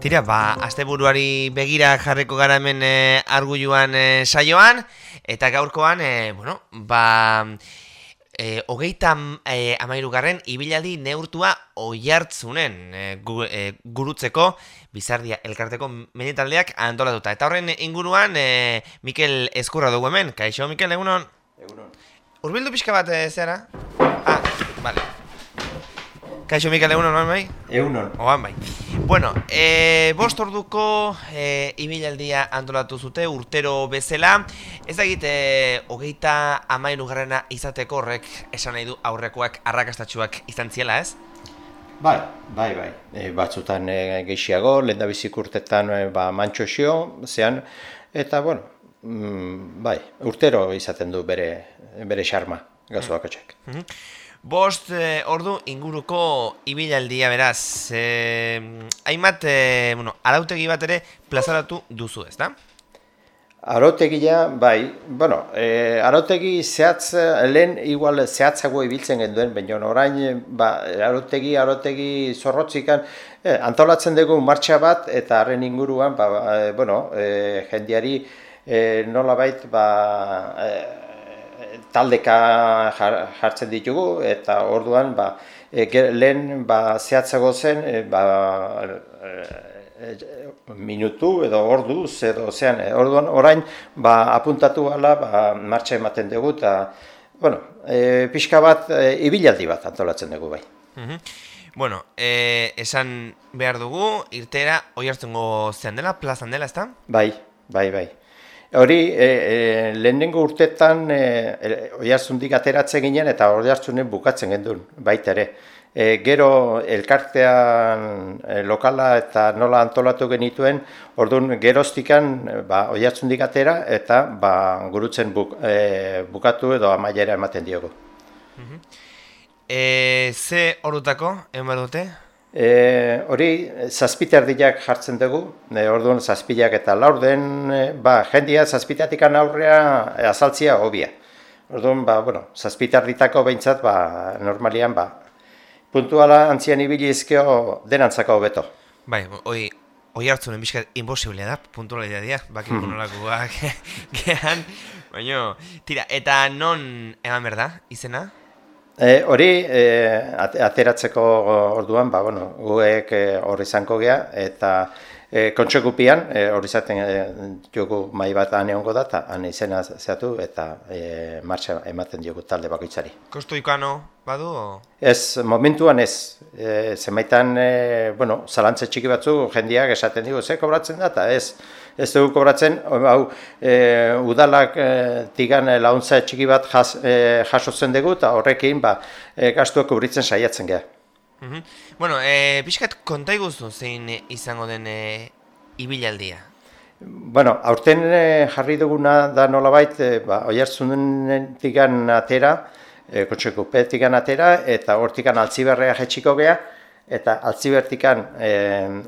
Tira, ba, asteburuari begira jarriko gara hemen e, argulluan e, saioan, eta gaurkoan, e, bueno, ba, e, hogeita e, amairugarren ibilaldi neurtua oiartzunen e, gu, e, gurutzeko bizardia elkarteko menitaldeak antolatuta. Eta horren inguruan, e, Mikel Eskurra dugu hemen, kaixo, Mikel, egunon? Egunon. Urbildu pixka bat, e, zera? Ah, vale. Kaixo Mikel egunon oan bai? Egunon. Oan bai. Bueno, e, bost orduko e, ibilaldia antolatu zute urtero bezala. Ez da egite, hogeita amailu garrena izateko horrek esan nahi du aurrekoak arrakastatxuak izan ziela, ez? Bai, bai, bai. E, batzutan e, gehiago, lehen da bizik urtetan e, ba, mantxoxio, zean, eta, bueno, mm, bai, urtero izaten du bere, bere xarma, bakotxek. Mm -hmm. Bost eh, ordu inguruko ibilaldia beraz. Eh, hainbat, eh, bueno, arautegi bat ere plazaratu duzu, ez da? Arotegia, bai, bueno, eh, arotegi zehatz, lehen igual zehatzago ibiltzen genduen, baina orain, ba, arotegi, arotegi zorrotzikan, eh, antolatzen dugu martxa bat, eta harren inguruan, ba, eh, bueno, eh, jendiari eh, nola bait, ba, eh, taldeka jartzen ditugu eta orduan ba, e, lehen ba, zehatzago zen e, ba, e, minutu edo ordu edo zean e, orduan orain ba, apuntatu gala ba, martxa ematen dugu eta bueno, e, pixka bat e, ibilaldi bat antolatzen dugu bai. Mm Bueno, e, esan behar dugu, irtera, oi hartzungo zean dela, plazan dela, ezta? Bai, bai, bai. Hori, e, e, lehenengo urtetan e, e, ateratzen ginen eta hori bukatzen gendun, baita ere. E, gero elkartean e, lokala eta nola antolatu genituen, orduan geroztikan ba, oi atera eta ba, gurutzen buk, e, bukatu edo amaiera ematen diogu. Mm e, ze orutako, eman dute? E, hori, zazpiterdiak jartzen dugu, e, orduan zazpilak eta laurden, e, ba, jendia zazpitatik aurrea e, azaltzia hobia. Orduan, ba, bueno, zazpiterditako behintzat, ba, normalian, ba, puntuala antzian ibili izkeo denantzako hobeto. Bai, hoi, hoi hartzun enbizkat imposiblea da, puntuala idea, baki mm -hmm. gehan, baina, tira, eta non eman berda, izena? E, hori e, ateratzeko orduan, ba, bueno, guek e, hori izanko gea, eta e, kontsekupian, e, hori zaten e, jogu mai bat ane hongo da, eta ane izena zehatu, eta e, martxa ematen diogu talde bakoitzari. Kostu ikano badu? Ez, momentuan ez. E, zenbaitan, e, bueno, zalantze txiki batzu jendiak esaten digu, ze kobratzen da, eta ez ez dugu kobratzen, hau, e, udalak e, tigan launtza txiki bat jas, e, jasotzen dugu, eta horrekin ba, e, gastuak kubritzen saiatzen geha. Mm Bueno, e, pixkat konta iguzu zein izango den e, ibilaldia? Bueno, aurten e, jarri duguna da nolabait, e, ba, oi hartzun tigan atera, e, petikan atera, eta hortikan altziberrea jetxiko geha, eta altzibertikan e,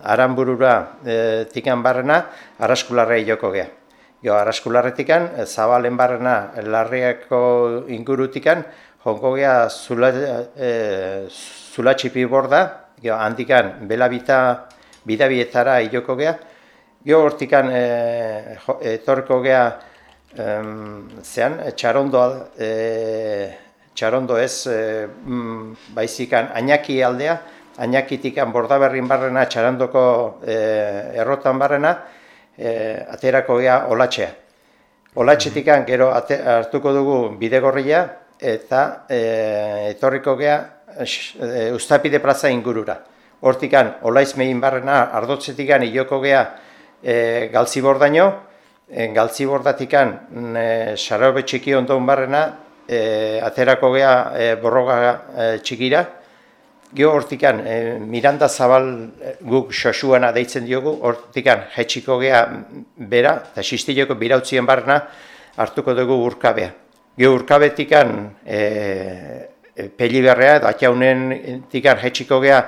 aranburura e, tikan barrena araskularrei joko geha. Jo, araskularretikan, e, zabalen barrena larriako ingurutikan, jonko geha zula, e, txipi borda, jo, handikan belabita bidabietara joko geha, jo, hortikan e, etorko geha zean, txarondo, e, txarondo ez, e, baizikan, ainaki aldea, Ainakitikan bordaberrin barrena, txarandoko e, errotan barrena, e, aterako gea olatxea. Olatxetikan gero hartuko dugu bidegorria eta e, etorriko gea e, ustapide plaza ingurura. Hortikan, olaiz mehin barrena, ardotzetikan ioko gea e, galtzibordaino, e, galtzibordatikan e, xarobe txiki ondon barrena, e, aterako gea e, borroga e, txikira, Gio hortikan, e, Miranda Zabal eh, guk xosuana deitzen diogu, hortikan jetxiko gea bera, eta sistileko birautzien barna hartuko dugu urkabea. Gio urkabetikan e, e, peli berrea, edo atiaunen tikan jetxiko gea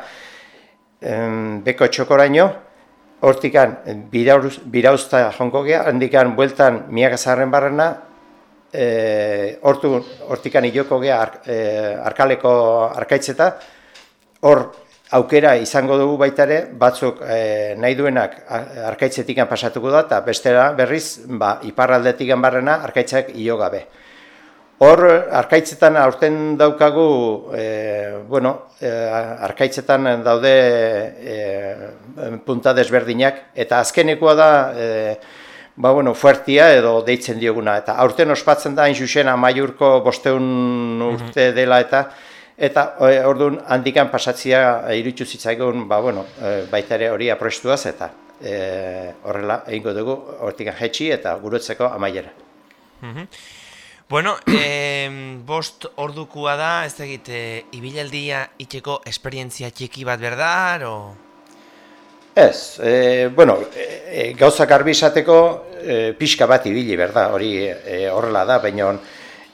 e, beko txokoraino, hortikan birauzta jonko gea, handikan bueltan miagazarren barrena, e, hortikan iloko gea ar, arkaleko arkaitzeta, hor aukera izango dugu baita ere, batzuk e, nahi duenak arkaitzetik pasatuko da, eta bestera berriz, ba, iparraldetik barrena arkaitzak io gabe. Hor, arkaitzetan aurten daukagu, e, bueno, e, arkaitzetan daude e, punta desberdinak, eta azkenekoa da, e, ba, bueno, fuertia edo deitzen dioguna. Eta aurten ospatzen da, hain zuzen, amaiurko bosteun urte mhm. dela, eta eta e, orduan handikan pasatzia iritsu zitzaigun, ba, bueno, e, baita ere hori aproestuaz, eta e, horrela egingo dugu, hortikan jetxi eta gurutzeko amaiera. Mhm. Bueno, eh, bost ordukua da, ez egite, ibilaldia itxeko esperientzia txiki bat berdar, o... Ez, e, bueno, e, gauzak garbi izateko e, pixka bat ibili, berda, hori e, horrela da, baina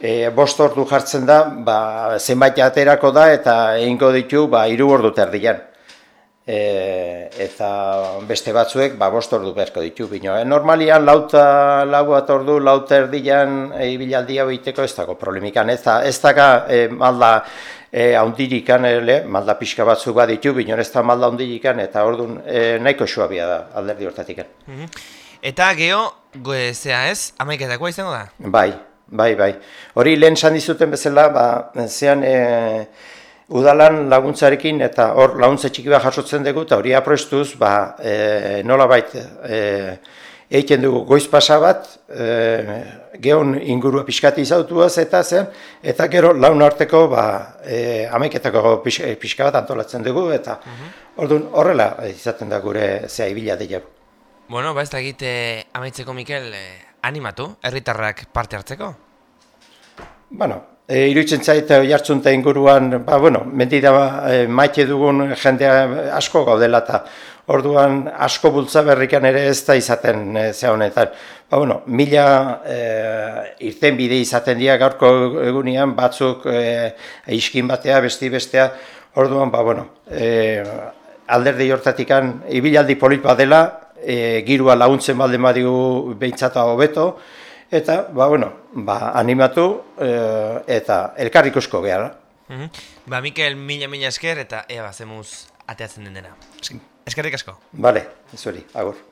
e, bost ordu jartzen da, ba, zenbait aterako da eta egingo ditu ba, iru ordu terdian. E, eta beste batzuek ba, bost ordu beharko ditu. Bino, e, normalian lauta lau bat ordu, lauta erdian e, ibilaldia behiteko ez dago problemikan. Ez, da, ez daga e, malda e, haundirikan, ele, malda pixka batzuk bat ditu, bino ez da malda haundirikan eta orduan e, nahiko suabia da alderdi hortatik. Mm Eta geho, zea ez, amaiketakoa izango da? Bai, bai, bai. Hori lehen esan dizuten bezala, ba, zean e, udalan laguntzarekin eta hor laguntza txiki bat jasotzen dugu, eta hori aproestuz, ba, e, nola baita, e, Eiten dugu goiz pasa bat, e, geon ingurua pixkati izautuaz eta zen, eta gero laun arteko ba, e, ameketako pixka bat antolatzen dugu, eta uh orduan horrela izaten da gure zea ibila dira. Bueno, ba ez da egite amaitzeko Mikel, eh, animatu, herritarrak parte hartzeko? Bueno, e, iruditzen zaite jartzun inguruan, ba, bueno, mendida e, maite dugun jendea asko gaudela eta orduan asko bultza berrikan ere ez da izaten e, ze honetan. Ba, bueno, mila e, irten bide izaten dira gaurko egunean batzuk e, iskin batea, besti bestea, orduan, ba, bueno, e, alderdi hortatikan ibilaldi polit dela, e, girua laguntzen baldin badigu behintzata hobeto, eta ba, bueno, ba, animatu e, eta elkarrik usko behar. Mm Ba, Mikel, mila mila esker eta ea bazemuz ateatzen den dena. Eskerrik asko. Bale, ez hori, agur.